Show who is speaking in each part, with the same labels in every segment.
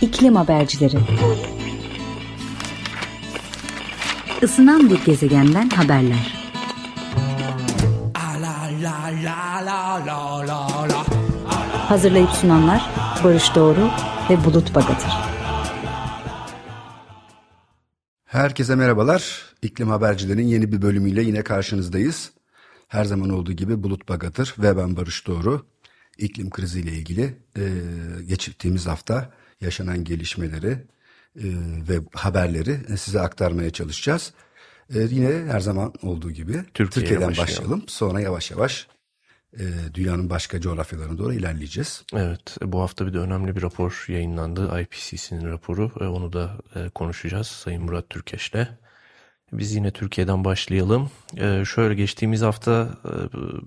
Speaker 1: İklim Habercileri Isınan bir gezegenden haberler Hazırlayıp sunanlar Barış Doğru ve Bulut Bagatır
Speaker 2: Herkese merhabalar. İklim Habercilerin yeni bir bölümüyle yine karşınızdayız. Her zaman olduğu gibi Bulut Bagatır ve ben Barış Doğru. İklim kriziyle ilgili e, geçirdiğimiz hafta yaşanan gelişmeleri e, ve haberleri size aktarmaya çalışacağız. E, yine her zaman olduğu gibi Türkiye'ye Türkiye'den başlayalım. başlayalım. Sonra yavaş yavaş e, dünyanın başka coğrafyalarına doğru ilerleyeceğiz.
Speaker 3: Evet bu hafta bir de önemli bir rapor yayınlandı. IPCC'nin raporu. E, onu da e, konuşacağız Sayın Murat Türkeş'le. Biz yine Türkiye'den başlayalım. Ee, şöyle geçtiğimiz hafta e,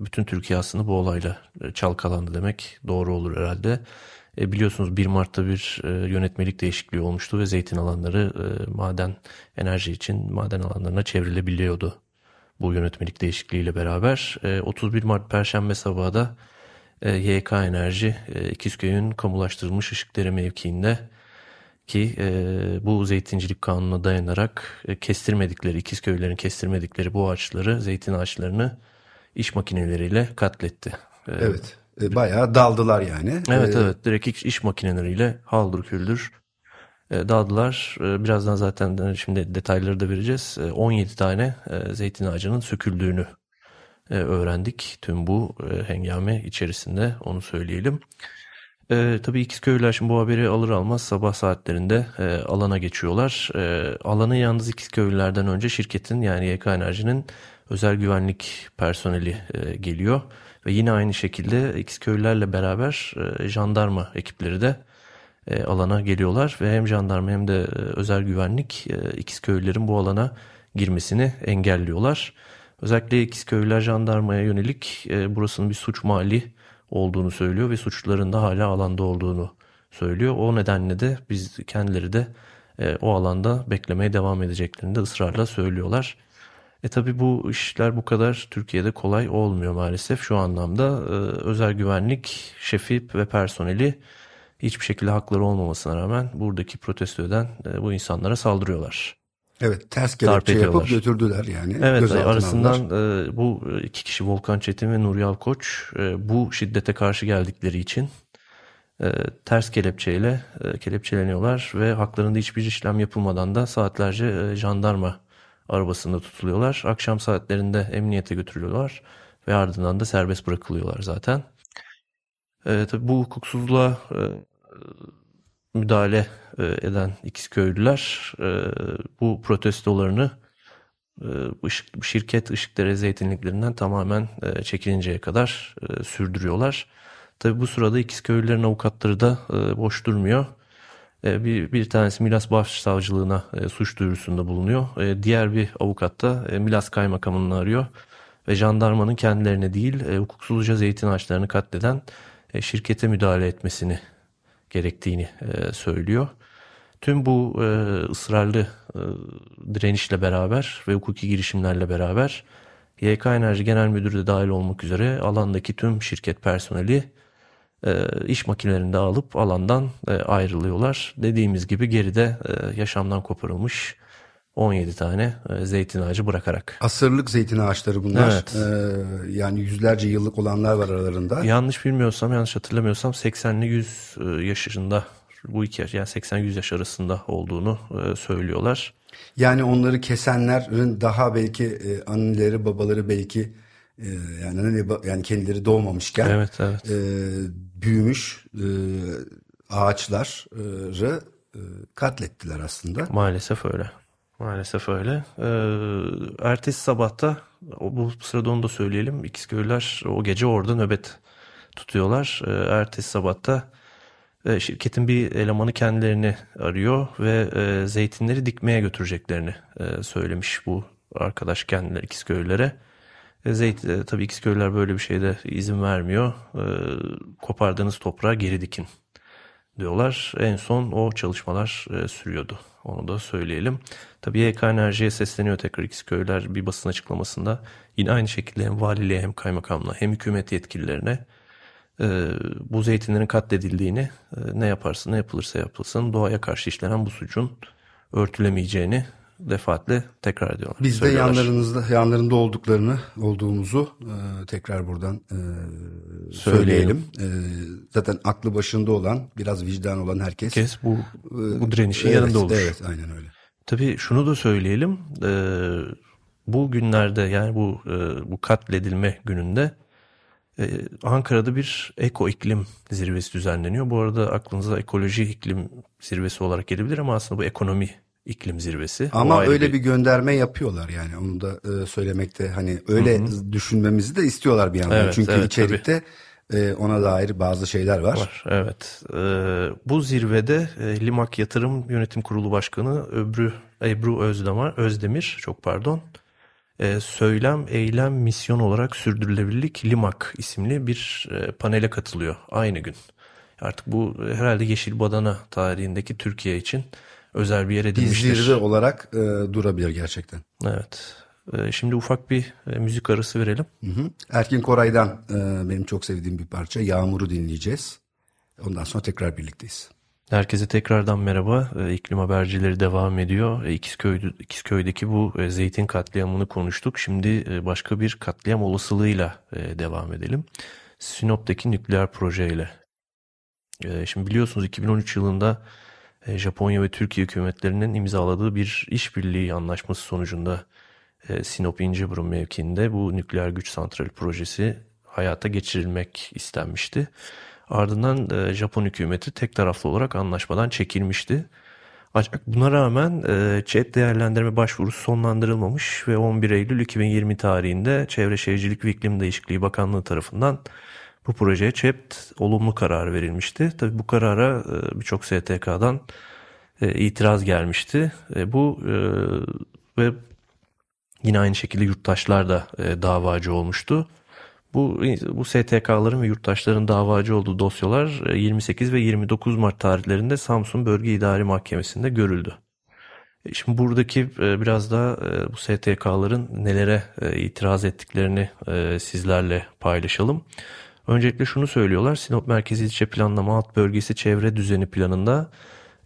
Speaker 3: bütün Türkiye aslında bu olayla e, çalkalandı demek doğru olur herhalde. E, biliyorsunuz 1 Mart'ta bir e, yönetmelik değişikliği olmuştu ve zeytin alanları e, maden enerji için maden alanlarına çevrilebiliyordu. Bu yönetmelik değişikliğiyle beraber e, 31 Mart Perşembe sabahı da e, YK Enerji e, İkizköy'ün kamulaştırılmış ışıkları mevkiinde ki e, bu zeytincilik kanununa dayanarak e, kestirmedikleri, İkizköylerin kestirmedikleri bu ağaçları, zeytin ağaçlarını iş makineleriyle katletti.
Speaker 2: E, evet. E, bayağı daldılar yani.
Speaker 3: Evet ee, evet. Direkt iş, iş makineleriyle haldır küldür e, daldılar. E, birazdan zaten şimdi detayları da vereceğiz. E, 17 tane e, zeytin ağacının söküldüğünü e, öğrendik. Tüm bu e, hengame içerisinde onu söyleyelim. E, tabii İkizköylüler şimdi bu haberi alır almaz sabah saatlerinde e, alana geçiyorlar. E, alanı yalnız İkizköylülerden önce şirketin yani YK Enerji'nin özel güvenlik personeli e, geliyor. Ve yine aynı şekilde İkizköylülerle beraber e, jandarma ekipleri de e, alana geliyorlar. Ve hem jandarma hem de e, özel güvenlik e, İkizköylülerin bu alana girmesini engelliyorlar. Özellikle İkizköylüler jandarmaya yönelik burasının bir suç mali olduğunu söylüyor ve suçluların da hala alanda olduğunu söylüyor. O nedenle de biz kendileri de o alanda beklemeye devam edeceklerini de ısrarla söylüyorlar. E tabi bu işler bu kadar Türkiye'de kolay olmuyor maalesef. Şu anlamda e, özel güvenlik şefi ve personeli hiçbir şekilde hakları olmamasına rağmen buradaki protesto eden e, bu insanlara saldırıyorlar.
Speaker 2: Evet ters kelepçe yapıp götürdüler yani.
Speaker 3: Evet arasından e, bu iki kişi Volkan Çetin ve Nuri Alkoç e, bu şiddete karşı geldikleri için e, ters kelepçeyle e, kelepçeleniyorlar ve haklarında hiçbir işlem yapılmadan da saatlerce e, jandarma arabasında tutuluyorlar. Akşam saatlerinde emniyete götürülüyorlar ve ardından da serbest bırakılıyorlar zaten. E, tabii bu hukuksuzluğa e, müdahale e, eden İkizköylüler e, bu protestolarını e, ışık, şirket ışıkları zeytinliklerinden tamamen e, çekilinceye kadar e, sürdürüyorlar. Tabi bu sırada İkizköylülerin avukatları da e, boş durmuyor. E, bir, bir tanesi Milas Başsavcılığına e, suç duyurusunda bulunuyor. E, diğer bir avukat da e, Milas Kaymakamını arıyor ve jandarmanın kendilerine değil e, hukuksuzca zeytin ağaçlarını katleden e, şirkete müdahale etmesini gerektiğini e, söylüyor. Tüm bu e, ısrarlı e, direnişle beraber ve hukuki girişimlerle beraber YK Enerji Genel Müdürü de dahil olmak üzere alandaki tüm şirket personeli iş makinelerinde alıp alandan e, ayrılıyorlar. Dediğimiz gibi geride e, yaşamdan koparılmış 17 tane e, zeytin ağacı bırakarak.
Speaker 2: Asırlık zeytin ağaçları bunlar. Evet. Ee, yani yüzlerce yıllık olanlar var aralarında.
Speaker 3: Yanlış bilmiyorsam, yanlış hatırlamıyorsam 80'li 100 e, yaşında bu iki yaş yani 80-100 yaş arasında olduğunu e, söylüyorlar.
Speaker 2: Yani onları kesenlerin daha belki e, anneleri babaları belki e, yani anne, yani kendileri doğmamışken
Speaker 3: evet, evet.
Speaker 2: E, büyümüş e, ağaçları e, katlettiler aslında.
Speaker 3: Maalesef öyle. Maalesef öyle. Ee, ertesi sabahta bu sırada onu da söyleyelim. İkizköylüler o gece orada nöbet tutuyorlar. Ee, ertesi sabahta e, şirketin bir elemanı kendilerini arıyor ve e, zeytinleri dikmeye götüreceklerini e, söylemiş bu arkadaş kendileri İkizköylülere. E, zeyt, e, tabii İkizköylüler böyle bir şeyde izin vermiyor. E, kopardığınız toprağa geri dikin diyorlar. En son o çalışmalar e, sürüyordu. Onu da söyleyelim. Tabii YK Enerji'ye sesleniyor tekrar İkizköyler bir basın açıklamasında. Yine aynı şekilde hem valiliğe hem kaymakamlığa hem hükümet yetkililerine e, bu zeytinlerin katledildiğini e, ne yaparsa ne yapılırsa yapılsın doğaya karşı işlenen bu suçun örtülemeyeceğini defaatle tekrar ediyorlar.
Speaker 2: Biz de yanlarınızda yanlarında olduklarını olduğumuzu e, tekrar buradan e,
Speaker 3: Söyleyelim.
Speaker 2: söyleyelim. E, zaten aklı başında olan, biraz vicdan olan herkes
Speaker 3: Herkes bu bu direnişin
Speaker 2: evet,
Speaker 3: yanında olur.
Speaker 2: Evet, aynen öyle.
Speaker 3: Tabii şunu da söyleyelim. e, bu günlerde yani bu e, bu katledilme gününde e, Ankara'da bir eko iklim zirvesi düzenleniyor. Bu arada aklınıza ekoloji iklim zirvesi olarak gelebilir ama aslında bu ekonomi iklim zirvesi.
Speaker 2: Ama öyle bir gönderme yapıyorlar yani onu da e, söylemekte hani öyle düşünmemizi de istiyorlar bir yandan.
Speaker 3: Evet,
Speaker 2: Çünkü
Speaker 3: evet,
Speaker 2: içerikte e, ona dair bazı şeyler var.
Speaker 3: Var, evet. Ee, bu zirvede e, Limak Yatırım Yönetim Kurulu Başkanı Öbrü, Ebru Özdemir, Özdemir çok pardon, e, Söylem, Eylem, Misyon olarak Sürdürülebilirlik Limak isimli bir e, panele katılıyor aynı gün. Artık bu e, herhalde Yeşil Badana tarihindeki Türkiye için özel bir yer
Speaker 2: Bir
Speaker 3: edilmiştir.
Speaker 2: zirve olarak e, durabilir gerçekten.
Speaker 3: Evet. E, şimdi ufak bir e, müzik arası verelim.
Speaker 2: Hı hı. Erkin Koray'dan e, benim çok sevdiğim bir parça Yağmur'u dinleyeceğiz. Ondan sonra tekrar birlikteyiz.
Speaker 3: Herkese tekrardan merhaba. Ee, İklim habercileri devam ediyor. Ee, İkizköy, İkizköy'deki bu e, zeytin katliamını konuştuk. Şimdi e, başka bir katliam olasılığıyla e, devam edelim. Sinop'taki nükleer projeyle. Şimdi biliyorsunuz 2013 yılında e, Japonya ve Türkiye hükümetlerinin imzaladığı bir işbirliği anlaşması sonucunda e, Sinop İnceburun mevkiinde bu nükleer güç santrali projesi hayata geçirilmek istenmişti. Ardından e, Japon hükümeti tek taraflı olarak anlaşmadan çekilmişti. Ancak buna rağmen e, ÇED değerlendirme başvurusu sonlandırılmamış ve 11 Eylül 2020 tarihinde Çevre Şehircilik ve İklim Değişikliği Bakanlığı tarafından bu projeye ÇED olumlu karar verilmişti. Tabii bu karara e, birçok STK'dan e, itiraz gelmişti. E, bu ve yine aynı şekilde yurttaşlar da davacı olmuştu. Bu bu STK'ların ve yurttaşların davacı olduğu dosyalar e, 28 ve 29 Mart tarihlerinde Samsun Bölge İdari Mahkemesi'nde görüldü. Şimdi buradaki biraz e, bu STK'ların nelere itiraz ettiklerini sizlerle paylaşalım. Öncelikle şunu söylüyorlar. Sinop Merkezi İlçe Planlama Alt Bölgesi Çevre Düzeni Planı'nda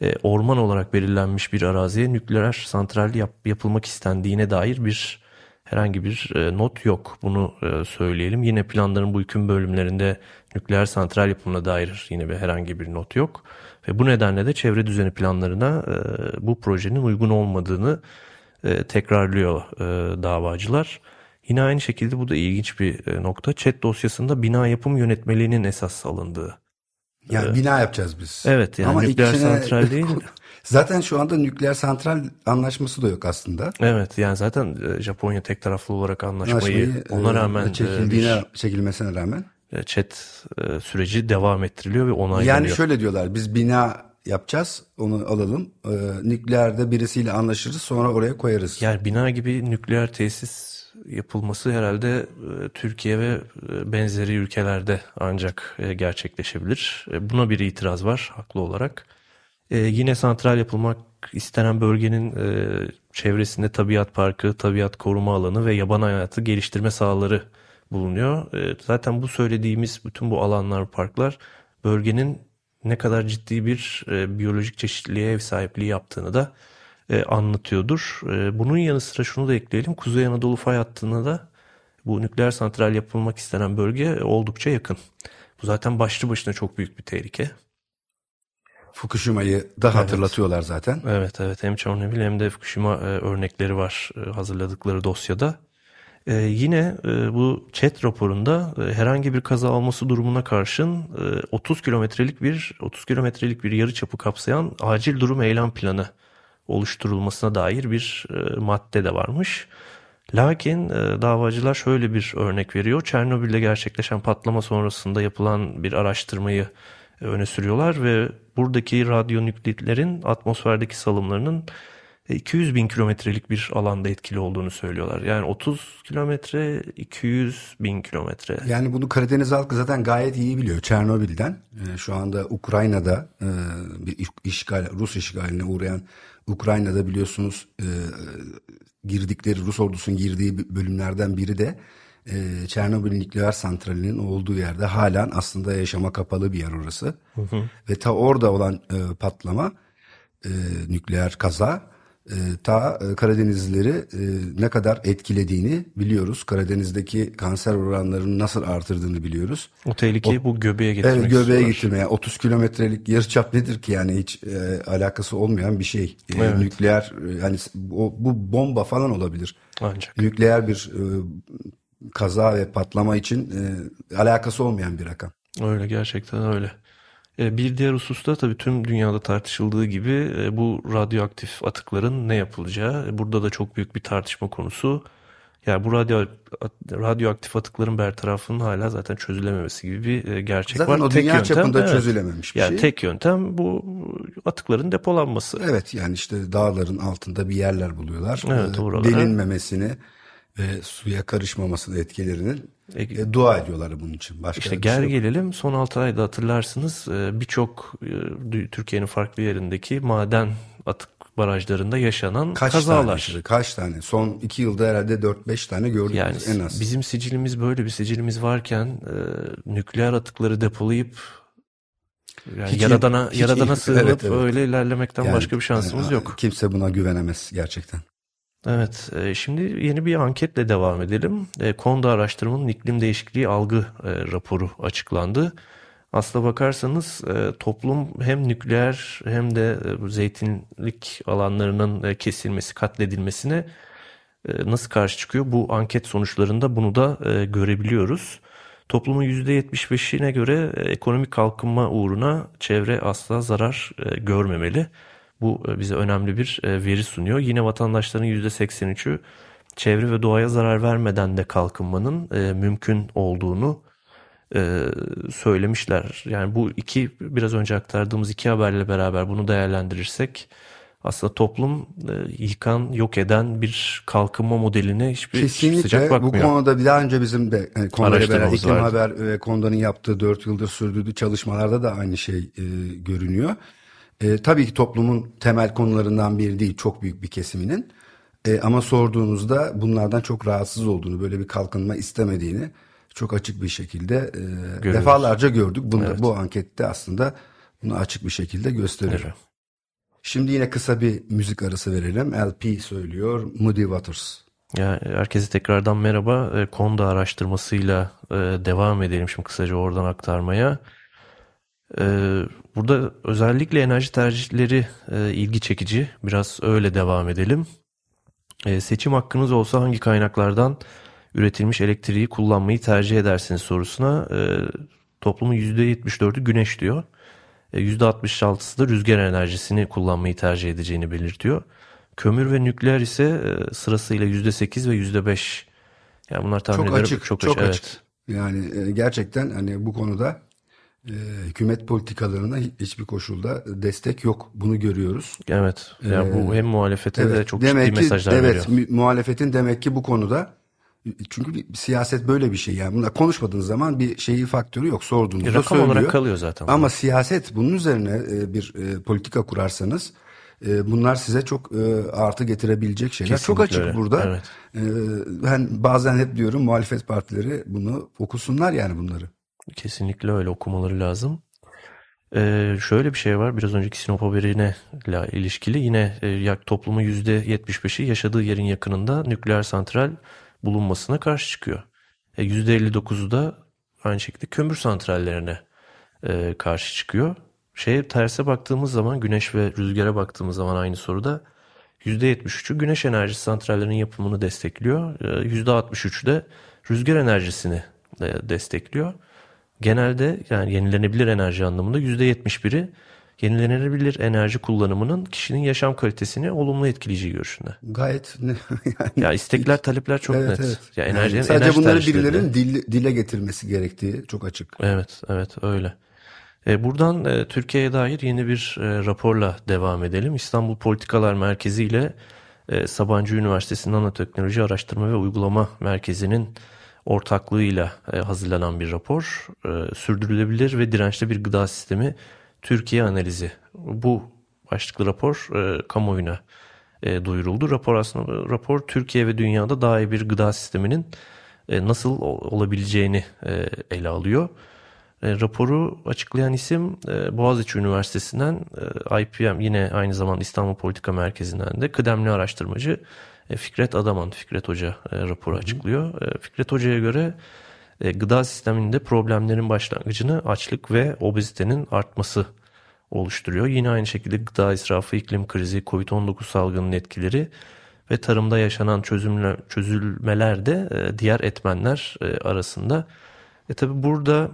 Speaker 3: e, orman olarak belirlenmiş bir araziye nükleer santral yap- yapılmak istendiğine dair bir herhangi bir e, not yok. Bunu e, söyleyelim. Yine planların bu hüküm bölümlerinde nükleer santral yapımına dair yine bir herhangi bir not yok. Ve bu nedenle de çevre düzeni planlarına e, bu projenin uygun olmadığını e, tekrarlıyor e, davacılar. Yine aynı şekilde bu da ilginç bir e, nokta. Chat dosyasında bina yapım yönetmeliğinin esas alındığı.
Speaker 2: Yani bina yapacağız biz.
Speaker 3: Evet yani nükleer
Speaker 2: içine-
Speaker 3: santral değil.
Speaker 2: Zaten şu anda nükleer santral anlaşması da yok aslında.
Speaker 3: Evet yani zaten e, Japonya tek taraflı olarak anlaşmayı,
Speaker 2: Anlaşmayı,
Speaker 3: ona
Speaker 2: e,
Speaker 3: rağmen e,
Speaker 2: çekildiğine, çekilmesine rağmen.
Speaker 3: bir chat süreci devam ettiriliyor ve onaylanıyor.
Speaker 2: Yani şöyle diyorlar biz bina yapacağız onu alalım. Ee, nükleerde birisiyle anlaşırız sonra oraya koyarız.
Speaker 3: Yani bina gibi nükleer tesis yapılması herhalde e, Türkiye ve e, benzeri ülkelerde ancak e, gerçekleşebilir. Buna bir itiraz var haklı olarak. Yine santral yapılmak istenen bölgenin çevresinde tabiat parkı, tabiat koruma alanı ve yaban hayatı geliştirme sahaları bulunuyor. Zaten bu söylediğimiz bütün bu alanlar, parklar bölgenin ne kadar ciddi bir biyolojik çeşitliliğe ev sahipliği yaptığını da e, anlatıyordur. E, bunun yanı sıra şunu da ekleyelim. Kuzey Anadolu fay hattına da bu nükleer santral yapılmak istenen bölge oldukça yakın. Bu zaten başlı başına çok büyük bir tehlike.
Speaker 2: Fukushima'yı da hatırlatıyorlar zaten.
Speaker 3: Evet evet hem Chernobyl hem de Fukushima e, örnekleri var e, hazırladıkları dosyada. E, yine e, bu chat raporunda e, herhangi bir kaza olması durumuna karşın e, 30 kilometrelik bir 30 kilometrelik bir yarı çapı kapsayan acil durum eylem planı oluşturulmasına dair bir e, madde de varmış. Lakin e, davacılar şöyle bir örnek veriyor. Çernobil'de gerçekleşen patlama sonrasında yapılan bir araştırmayı e, öne sürüyorlar ve buradaki radyonükleitlerin atmosferdeki salımlarının 200 bin kilometrelik bir alanda etkili olduğunu söylüyorlar. Yani 30 kilometre, 200 bin kilometre.
Speaker 2: Yani bunu Karadeniz halkı zaten gayet iyi biliyor Çernobil'den. Ee, şu anda Ukrayna'da e, bir iş- işgal, Rus işgaline uğrayan Ukrayna'da biliyorsunuz e, girdikleri Rus ordusunun girdiği bölümlerden biri de e, Çernobil nükleer santralinin olduğu yerde halen aslında yaşama kapalı bir yer orası. Hı hı. Ve ta orada olan e, patlama e, nükleer kaza e, ta e, Karadenizlileri e, ne kadar etkilediğini biliyoruz. Karadeniz'deki kanser oranlarını nasıl artırdığını biliyoruz.
Speaker 3: O tehlikeyi o, bu göbeğe getirmek
Speaker 2: Evet göbeğe getirmeye. 30 kilometrelik yarıçap nedir ki yani hiç e, alakası olmayan bir şey. E, evet. Nükleer e, yani o, bu bomba falan olabilir.
Speaker 3: Ancak.
Speaker 2: Nükleer bir e, kaza ve patlama için e, alakası olmayan bir rakam.
Speaker 3: Öyle gerçekten öyle. E, bir diğer hususta tabii tüm dünyada tartışıldığı gibi e, bu radyoaktif atıkların ne yapılacağı. E, burada da çok büyük bir tartışma konusu. Yani bu radyo radyoaktif atıkların bertarafının hala zaten çözülememesi gibi bir gerçek
Speaker 2: zaten
Speaker 3: var.
Speaker 2: Zaten o dünya tek çapında yöntem, çözülememiş bir
Speaker 3: yani
Speaker 2: şey.
Speaker 3: Tek yöntem bu atıkların depolanması.
Speaker 2: Evet yani işte dağların altında bir yerler buluyorlar.
Speaker 3: Evet,
Speaker 2: Delinmemesini ve suya karışmamasının etkilerinin e, dua ediyorlar bunun için.
Speaker 3: Başka işte gel şey gelelim son 6 ayda hatırlarsınız e, birçok e, Türkiye'nin farklı yerindeki maden atık barajlarında yaşanan kaç kazalar.
Speaker 2: Tane, kaç tane? Son 2 yılda herhalde 4-5 tane gördük yani en az.
Speaker 3: Bizim sicilimiz böyle bir sicilimiz varken e, nükleer atıkları depolayıp yani hiç, yaradana hiç, yaradana sığınıp evet, evet. öyle ilerlemekten yani, başka bir şansımız yani, yok.
Speaker 2: Kimse buna güvenemez gerçekten.
Speaker 3: Evet, e, şimdi yeni bir anketle devam edelim. E, Konda araştırmanın iklim değişikliği algı e, raporu açıklandı. Aslına bakarsanız toplum hem nükleer hem de zeytinlik alanlarının kesilmesi, katledilmesine nasıl karşı çıkıyor? Bu anket sonuçlarında bunu da görebiliyoruz. Toplumun %75'ine göre ekonomik kalkınma uğruna çevre asla zarar görmemeli. Bu e, bize önemli bir e, veri sunuyor. Yine vatandaşların %83'ü çevre ve doğaya zarar vermeden de kalkınmanın e, mümkün olduğunu söylemişler. Yani bu iki biraz önce aktardığımız iki haberle beraber bunu değerlendirirsek aslında toplum yıkan, yok eden bir kalkınma modeline hiçbir
Speaker 2: Kesinlikle,
Speaker 3: sıcak bakmıyor.
Speaker 2: Bu konuda daha önce bizim de yani konulara beraber İklim Haber ve Konda'nın yaptığı 4 yıldır sürdürdüğü çalışmalarda da aynı şey e, görünüyor. E, tabii ki toplumun temel konularından biri değil çok büyük bir kesiminin. E, ama sorduğunuzda bunlardan çok rahatsız olduğunu, böyle bir kalkınma istemediğini çok açık bir şekilde e, defalarca gördük. Bunu, evet. Bu ankette aslında bunu açık bir şekilde gösteriyor. Evet. Şimdi yine kısa bir müzik arası verelim. LP söylüyor Moody Waters.
Speaker 3: Ya, herkese tekrardan merhaba. E, Konda araştırmasıyla e, devam edelim şimdi kısaca oradan aktarmaya. Ee, burada özellikle enerji tercihleri e, ilgi çekici. Biraz öyle devam edelim. Ee, seçim hakkınız olsa hangi kaynaklardan üretilmiş elektriği kullanmayı tercih edersiniz sorusuna e, toplumun %74'ü güneş diyor. E, %66'sı da rüzgar enerjisini kullanmayı tercih edeceğini belirtiyor. Kömür ve nükleer ise e, sırasıyla %8 ve %5. Yani bunlar tahmin
Speaker 2: çok
Speaker 3: ederim
Speaker 2: açık, çok, çok açık. Evet. Yani e, gerçekten hani bu konuda e, hükümet politikalarına hiçbir koşulda destek yok. Bunu görüyoruz.
Speaker 3: Evet. Yani bu hem muhalefete evet, de çok demek ciddi ki, mesajlar
Speaker 2: evet,
Speaker 3: veriyor.
Speaker 2: muhalefetin demek ki bu konuda çünkü bir, siyaset böyle bir şey yani. Bunlar konuşmadığınız zaman bir şeyi faktörü yok. Sorduğunuzda Rakam söylüyor. olarak
Speaker 3: kalıyor zaten.
Speaker 2: Ama siyaset bunun üzerine e, bir e, politika kurarsanız e, bunlar size çok artı getirebilecek şeyler. Kesinlikle çok açık öyle. burada. Evet. Ben bazen hep diyorum muhalefet partileri bunu okusunlar yani bunları.
Speaker 3: Kesinlikle öyle okumaları lazım. Ee, şöyle bir şey var biraz önceki Sinop haberine ilişkili yine e, toplumun %75'i yaşadığı yerin yakınında nükleer santral bulunmasına karşı çıkıyor. E, %59'u da aynı şekilde kömür santrallerine e, karşı çıkıyor. Şey terse baktığımız zaman güneş ve rüzgara baktığımız zaman aynı soruda %73'ü güneş enerjisi santrallerinin yapımını destekliyor. E, %63'ü de rüzgar enerjisini e, destekliyor genelde yani yenilenebilir enerji anlamında %71'i yenilenebilir enerji kullanımının kişinin yaşam kalitesini olumlu etkileyeceği görüşünde.
Speaker 2: Gayet ne
Speaker 3: yani. Ya istekler, talepler çok
Speaker 2: evet,
Speaker 3: net.
Speaker 2: Evet. Ya enerji, yani sadece enerji bunları birilerinin dil, dile getirmesi gerektiği çok açık.
Speaker 3: Evet, evet öyle. E, buradan e, Türkiye'ye dair yeni bir e, raporla devam edelim. İstanbul Politikalar Merkezi ile e, Sabancı Üniversitesi Nanoteknoloji Araştırma ve Uygulama Merkezi'nin ortaklığıyla e, hazırlanan bir rapor. E, sürdürülebilir ve dirençli bir gıda sistemi Türkiye analizi. Bu başlıklı rapor e, kamuoyuna duyuruldu. Rapor aslında rapor Türkiye ve dünyada daha iyi bir gıda sisteminin nasıl olabileceğini ele alıyor. Raporu açıklayan isim Boğaziçi Üniversitesi'nden IPM yine aynı zamanda İstanbul Politika Merkezi'nden de kıdemli araştırmacı Fikret Adaman, Fikret Hoca e, raporu açıklıyor. E, Fikret Hoca'ya göre e, gıda sisteminde problemlerin başlangıcını açlık ve obezitenin artması oluşturuyor. Yine aynı şekilde gıda israfı, iklim krizi, Covid-19 salgının etkileri ve tarımda yaşanan çözümle, çözülmeler de e, diğer etmenler e, arasında. E tabi burada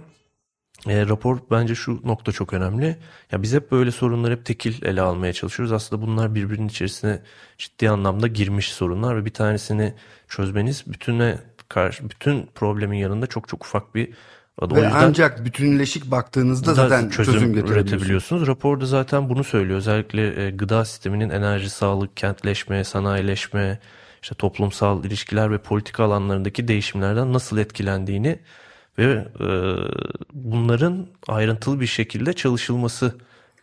Speaker 3: e, rapor bence şu nokta çok önemli. Ya biz hep böyle sorunları hep tekil ele almaya çalışıyoruz. Aslında bunlar birbirinin içerisine ciddi anlamda girmiş sorunlar ve bir tanesini çözmeniz bütüne karşı bütün problemin yanında çok çok ufak bir
Speaker 2: adı. Ve o yüzden ancak bütünleşik baktığınızda zaten çözüm, çözüm üretebiliyorsunuz.
Speaker 3: Raporda zaten bunu söylüyor. Özellikle e, gıda sisteminin enerji, sağlık, kentleşme, sanayileşme, işte toplumsal ilişkiler ve politika alanlarındaki değişimlerden nasıl etkilendiğini ve e, bunların ayrıntılı bir şekilde çalışılması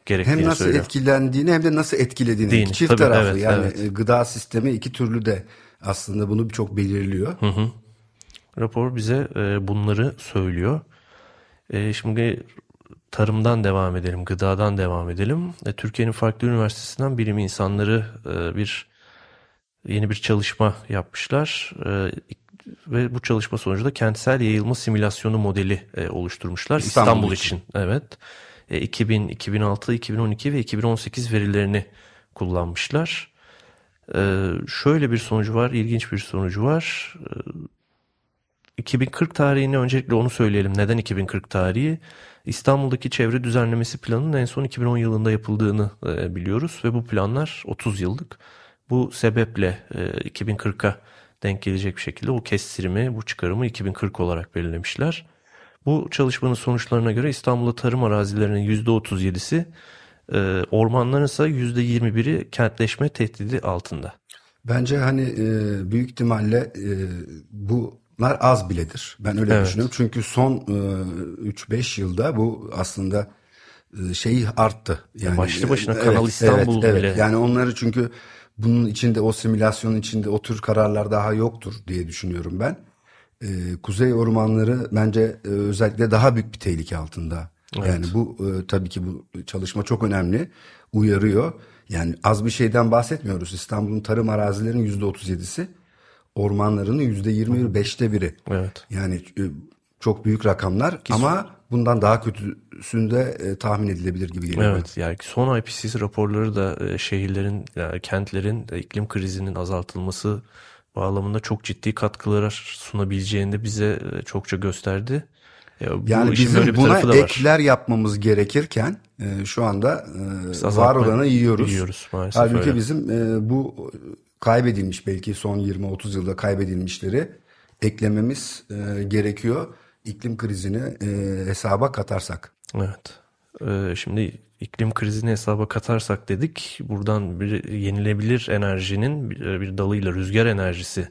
Speaker 3: gerektiğini
Speaker 2: Hem nasıl
Speaker 3: söylüyor.
Speaker 2: etkilendiğini hem de nasıl etkilediğini. Dini, Çift tabii, taraflı evet, yani evet. E, gıda sistemi iki türlü de aslında bunu çok belirliyor.
Speaker 3: Hı hı. Rapor bize e, bunları söylüyor. E, şimdi tarımdan devam edelim, gıdadan devam edelim. E, Türkiye'nin farklı üniversitesinden bilim insanları e, bir yeni bir çalışma yapmışlar. E, ve bu çalışma sonucunda kentsel yayılma simülasyonu modeli e, oluşturmuşlar İstanbul, İstanbul için. için. Evet. E, 2000, 2006, 2012 ve 2018 verilerini kullanmışlar. E, şöyle bir sonucu var, ilginç bir sonucu var. E, 2040 tarihini öncelikle onu söyleyelim. Neden 2040 tarihi? İstanbul'daki çevre düzenlemesi planının en son 2010 yılında yapıldığını e, biliyoruz ve bu planlar 30 yıllık. Bu sebeple e, 2040'a denk gelecek bir şekilde o kestirimi, bu çıkarımı 2040 olarak belirlemişler. Bu çalışmanın sonuçlarına göre İstanbul'da tarım arazilerinin %37'si, e, ormanların ise %21'i kentleşme tehdidi altında.
Speaker 2: Bence hani e, büyük ihtimalle e, bunlar az biledir. Ben öyle evet. düşünüyorum. Çünkü son e, 3-5 yılda bu aslında şeyi arttı.
Speaker 3: Yani başlı başına evet, Kanal İstanbul evet, bile. Evet.
Speaker 2: Yani onları çünkü bunun içinde o simülasyonun içinde o tür kararlar daha yoktur diye düşünüyorum ben. Ee, kuzey ormanları bence e, özellikle daha büyük bir tehlike altında. Evet. Yani bu e, tabii ki bu çalışma çok önemli. Uyarıyor. Yani az bir şeyden bahsetmiyoruz. İstanbul'un tarım arazilerinin yüzde otuz yedisi, ormanlarının yüzde yirmi beşte biri.
Speaker 3: Evet.
Speaker 2: Yani e, çok büyük rakamlar Ki ama bundan daha kötüsünde e, tahmin edilebilir gibi geliyor.
Speaker 3: Evet yani son IPCC raporları da e, şehirlerin, yani kentlerin e, iklim krizinin azaltılması bağlamında çok ciddi katkılar sunabileceğini de bize e, çokça gösterdi.
Speaker 2: E, yani bizim buna ekler yapmamız gerekirken e, şu anda e, var olanı yiyoruz. yiyoruz Halbuki öyle. bizim e, bu kaybedilmiş belki son 20-30 yılda kaybedilmişleri eklememiz e, gerekiyor iklim krizini e, hesaba katarsak.
Speaker 3: Evet. Ee, şimdi iklim krizini hesaba katarsak dedik. Buradan bir yenilebilir enerjinin bir, bir dalıyla rüzgar enerjisi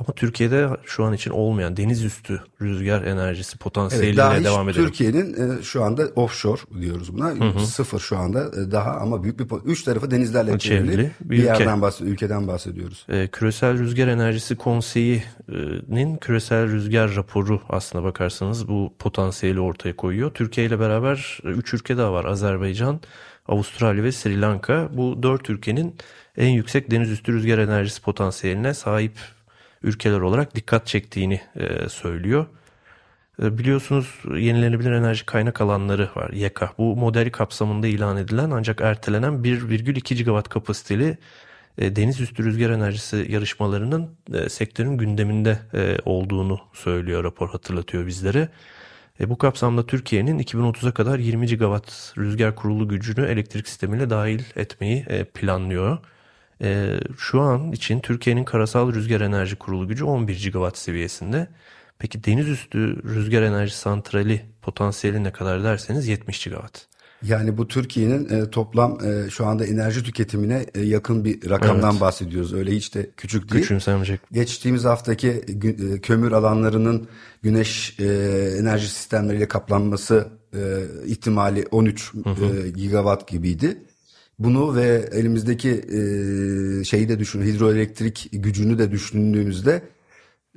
Speaker 3: ama Türkiye'de şu an için olmayan deniz üstü rüzgar enerjisi potansiyeliyle evet, devam edelim.
Speaker 2: Türkiye'nin e, şu anda offshore diyoruz buna. Hı hı. Sıfır şu anda e, daha ama büyük bir üç tarafı denizlerle çevrili, çevrili bir, bir yerden bahsediyoruz, ülkeden bahsediyoruz.
Speaker 3: E, Küresel Rüzgar Enerjisi Konseyi'nin küresel rüzgar raporu aslına bakarsanız bu potansiyeli ortaya koyuyor. Türkiye ile beraber e, üç ülke daha var. Azerbaycan, Avustralya ve Sri Lanka. Bu dört ülkenin en yüksek deniz üstü rüzgar enerjisi potansiyeline sahip ülkeler olarak dikkat çektiğini e, söylüyor. E, biliyorsunuz yenilenebilir enerji kaynak alanları var YEKA. Bu modeli kapsamında ilan edilen ancak ertelenen 1,2 gigawatt kapasiteli e, deniz üstü rüzgar enerjisi yarışmalarının e, sektörün gündeminde e, olduğunu söylüyor rapor hatırlatıyor bizlere. E, bu kapsamda Türkiye'nin 2030'a kadar 20 gigawatt rüzgar kurulu gücünü elektrik sistemine dahil etmeyi e, planlıyor. E, şu an için Türkiye'nin karasal rüzgar enerji kurulu gücü 11 gigawatt seviyesinde. Peki deniz üstü rüzgar enerji santrali potansiyeli ne kadar derseniz 70 gigawatt.
Speaker 2: Yani bu Türkiye'nin e, toplam e, şu anda enerji tüketimine e, yakın bir rakamdan evet. bahsediyoruz. Öyle hiç de küçük değil.
Speaker 3: Küçümsemeyecek.
Speaker 2: Geçtiğimiz haftaki e, kömür alanlarının güneş e, enerji sistemleriyle kaplanması e, ihtimali 13 hı hı. E, gigawatt gibiydi. Bunu ve elimizdeki e, şeyi de düşün, hidroelektrik gücünü de düşündüğümüzde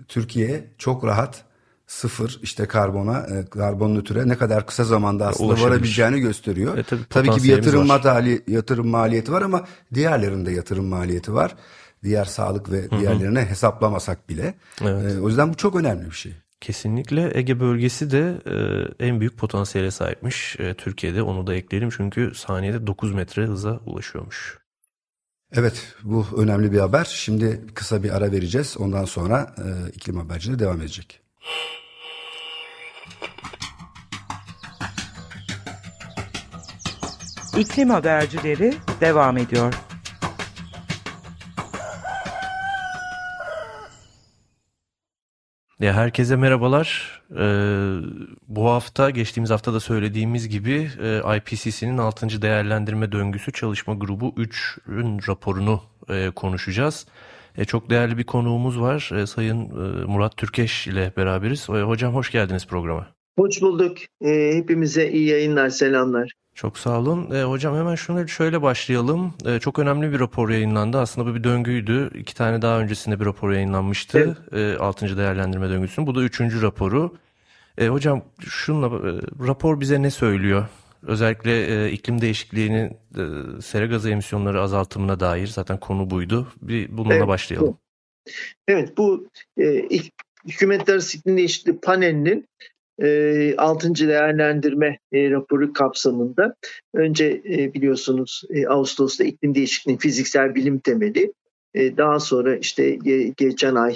Speaker 2: Türkiye çok rahat sıfır işte karbona, e, karbon nötre ne kadar kısa zamanda aslında
Speaker 3: Ulaşabilir.
Speaker 2: varabileceğini gösteriyor.
Speaker 3: E, tabii
Speaker 2: tabii ki bir yatırım
Speaker 3: var.
Speaker 2: madali, yatırım maliyeti var ama diğerlerinde yatırım maliyeti var. Diğer sağlık ve diğerlerine hesaplamasak bile.
Speaker 3: Evet.
Speaker 2: E, o yüzden bu çok önemli bir şey.
Speaker 3: Kesinlikle Ege bölgesi de e, en büyük potansiyele sahipmiş e, Türkiye'de. Onu da ekleyelim çünkü saniyede 9 metre hıza ulaşıyormuş.
Speaker 2: Evet bu önemli bir haber. Şimdi kısa bir ara vereceğiz. Ondan sonra e, iklim haberciliği devam edecek.
Speaker 4: İklim habercileri devam ediyor.
Speaker 3: Ya herkese merhabalar. Ee, bu hafta geçtiğimiz hafta da söylediğimiz gibi e, IPCC'nin 6. değerlendirme döngüsü çalışma grubu 3'ün raporunu e, konuşacağız. E, çok değerli bir konuğumuz var. E, Sayın e, Murat Türkeş ile beraberiz. E, hocam hoş geldiniz programa.
Speaker 5: Hoş bulduk. Ee, hepimize iyi yayınlar, selamlar.
Speaker 3: Çok sağ olun. E, hocam hemen şunu şöyle başlayalım. E, çok önemli bir rapor yayınlandı. Aslında bu bir döngüydü. İki tane daha öncesinde bir rapor yayınlanmıştı. E, 6. değerlendirme döngüsünün. Bu da üçüncü raporu. E, hocam şunla e, rapor bize ne söylüyor? Özellikle e, iklim değişikliğinin e, sera gazı emisyonları azaltımına dair zaten konu buydu. Bir bununla
Speaker 5: Evet,
Speaker 3: başlayalım.
Speaker 5: Evet, bu e, Hükümetler İklim Değişikliği panelinin e, 6. değerlendirme e, raporu kapsamında önce e, biliyorsunuz e, Ağustos'ta iklim değişikliğinin fiziksel bilim temeli daha sonra işte ge- geçen ay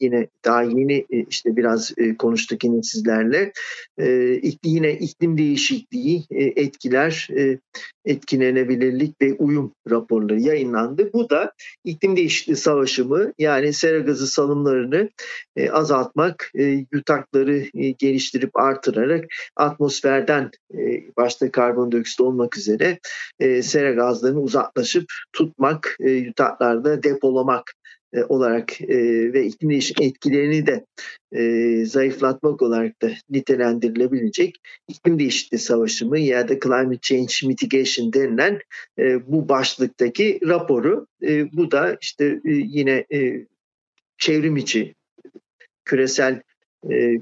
Speaker 5: yine daha yeni işte biraz konuştuk yine sizlerle yine iklim değişikliği etkiler etkilenebilirlik ve uyum raporları yayınlandı. Bu da iklim değişikliği savaşımı yani sera gazı salımlarını e, azaltmak, e, yutakları e, geliştirip artırarak atmosferden e, başta karbondioksit olmak üzere e, sera gazlarını uzaklaşıp tutmak, e, yutaklarda depolamak e, olarak e, ve iklim değişikliği etkilerini de e, zayıflatmak olarak da nitelendirilebilecek iklim değişikliği savaşımı ya da climate change mitigation denilen e, bu başlıktaki raporu. E, bu da işte e, yine e, çevrim içi küresel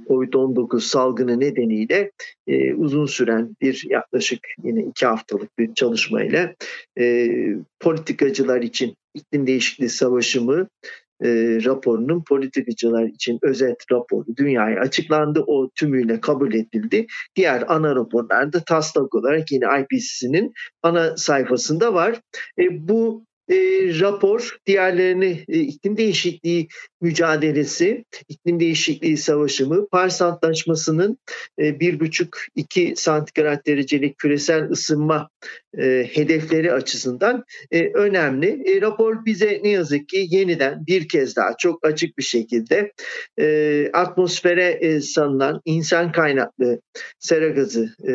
Speaker 5: COVID-19 salgını nedeniyle e, uzun süren bir yaklaşık yine iki haftalık bir çalışmayla e, politikacılar için iklim değişikliği savaşımı e, raporunun politikacılar için özet raporu dünyaya açıklandı. O tümüyle kabul edildi. Diğer ana raporlarda taslak olarak yine IPCC'nin ana sayfasında var. E, bu e, rapor diğerlerini e, iklim değişikliği mücadelesi, iklim değişikliği savaşımı, Paris Antlaşması'nın e, 1,5-2 santigrat derecelik küresel ısınma e, hedefleri açısından e, önemli. E, rapor bize ne yazık ki yeniden bir kez daha çok açık bir şekilde e, atmosfere e, salınan insan kaynaklı sera gazı e,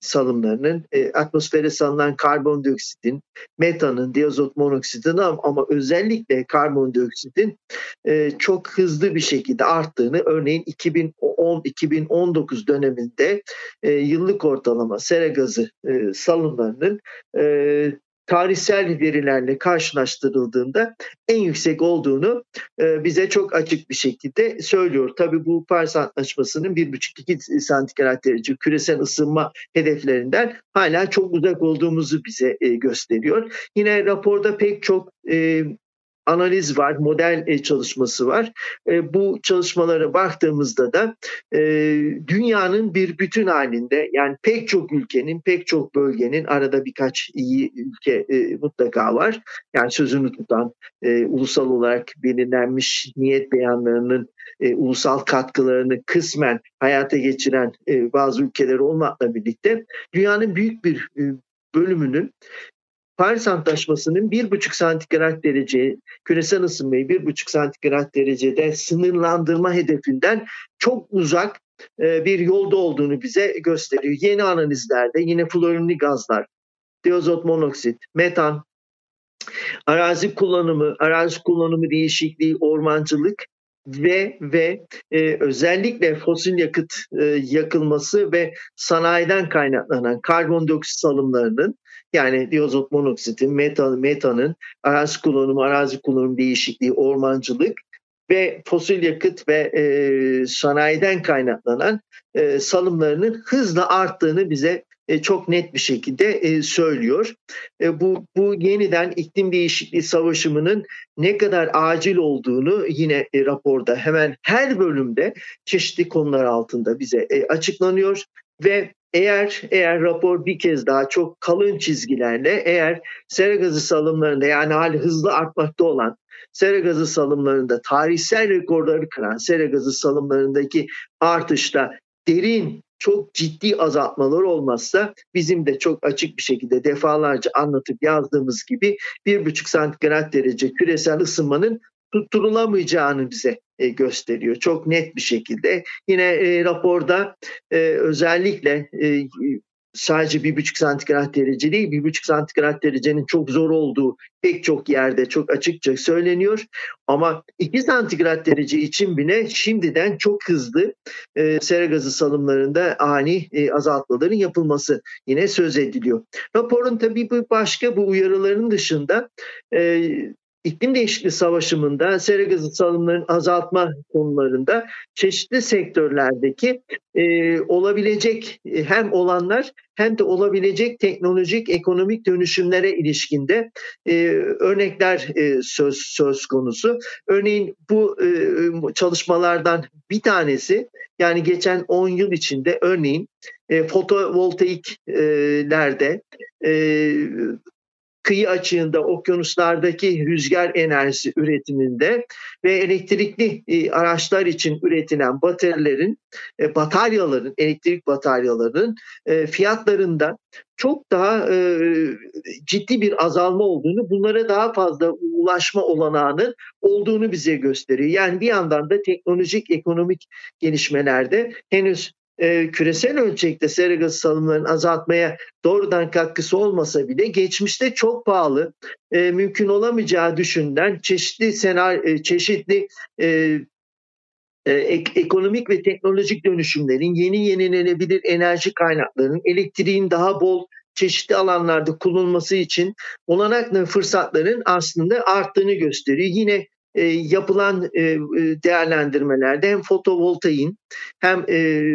Speaker 5: salımlarının, e, atmosfere salınan karbondioksitin, metanın, diazot monoksitin ama, ama özellikle karbondioksitin e, çok hızlı bir şekilde arttığını örneğin 2010-2019 döneminde e, yıllık ortalama sera gazı e, salımlarının e, tarihsel verilerle karşılaştırıldığında en yüksek olduğunu e, bize çok açık bir şekilde söylüyor. Tabii bu Paris Antlaşması'nın 1,5-2 santigrat derece küresel ısınma hedeflerinden hala çok uzak olduğumuzu bize e, gösteriyor. Yine raporda pek çok e, analiz var, model e, çalışması var. E, bu çalışmalara baktığımızda da e, dünyanın bir bütün halinde yani pek çok ülkenin, pek çok bölgenin arada birkaç iyi ülke mutlaka var. Yani sözünü tutan, ulusal olarak belirlenmiş niyet beyanlarının ulusal katkılarını kısmen hayata geçiren bazı ülkeler olmakla birlikte dünyanın büyük bir bölümünün Paris Antlaşması'nın 1,5 santigrat derece küresel ısınmayı 1,5 santigrat derecede sınırlandırma hedefinden çok uzak e, bir yolda olduğunu bize gösteriyor. Yeni analizlerde yine florinli gazlar, diazot monoksit, metan, arazi kullanımı, arazi kullanımı değişikliği, ormancılık ve ve e, özellikle fosil yakıt e, yakılması ve sanayiden kaynaklanan karbondioksit salımlarının yani diazot monoksitin, metan, metanın arazi kullanımı, arazi kullanım değişikliği, ormancılık ve fosil yakıt ve e, sanayiden kaynaklanan e, salımlarının hızla arttığını bize e, çok net bir şekilde e, söylüyor. E, bu, bu yeniden iklim değişikliği savaşımının ne kadar acil olduğunu yine raporda hemen her bölümde çeşitli konular altında bize açıklanıyor ve eğer eğer rapor bir kez daha çok kalın çizgilerle eğer sera gazı salımlarında yani hali hızlı artmakta olan sera gazı salımlarında tarihsel rekorları kıran sera gazı salımlarındaki artışta derin çok ciddi azaltmalar olmazsa bizim de çok açık bir şekilde defalarca anlatıp yazdığımız gibi bir buçuk santigrat derece küresel ısınmanın tutturulamayacağını bize e, gösteriyor. Çok net bir şekilde. Yine e, raporda e, özellikle e, sadece bir buçuk santigrat derece değil, bir buçuk santigrat derecenin çok zor olduğu pek çok yerde çok açıkça söyleniyor. Ama iki santigrat derece için bile şimdiden çok hızlı e, sera gazı salımlarında ani e, azaltmaların yapılması yine söz ediliyor. Raporun tabii bu başka bu uyarıların dışında e, iklim değişikliği savaşımında sera gazı salımlarının azaltma konularında çeşitli sektörlerdeki e, olabilecek e, hem olanlar hem de olabilecek teknolojik ekonomik dönüşümlere ilişkinde e, örnekler e, söz söz konusu. Örneğin bu e, çalışmalardan bir tanesi yani geçen 10 yıl içinde örneğin e, fotovoltaiklerde e, kıyı açığında okyanuslardaki rüzgar enerjisi üretiminde ve elektrikli e, araçlar için üretilen bataryaların e, bataryaların elektrik bataryalarının e, fiyatlarında çok daha ciddi bir azalma olduğunu, bunlara daha fazla ulaşma olanağının olduğunu bize gösteriyor. Yani bir yandan da teknolojik ekonomik gelişmelerde henüz e, küresel ölçekte sera gazı salımlarını azaltmaya doğrudan katkısı olmasa bile geçmişte çok pahalı, e, mümkün olamayacağı düşünülen çeşitli senar, e, çeşitli e, e, ekonomik ve teknolojik dönüşümlerin, yeni yenilenebilir enerji kaynaklarının, elektriğin daha bol çeşitli alanlarda kullanılması için olanaklı fırsatların aslında arttığını gösteriyor. Yine e, yapılan e, e, değerlendirmelerde hem fotovoltaiğin hem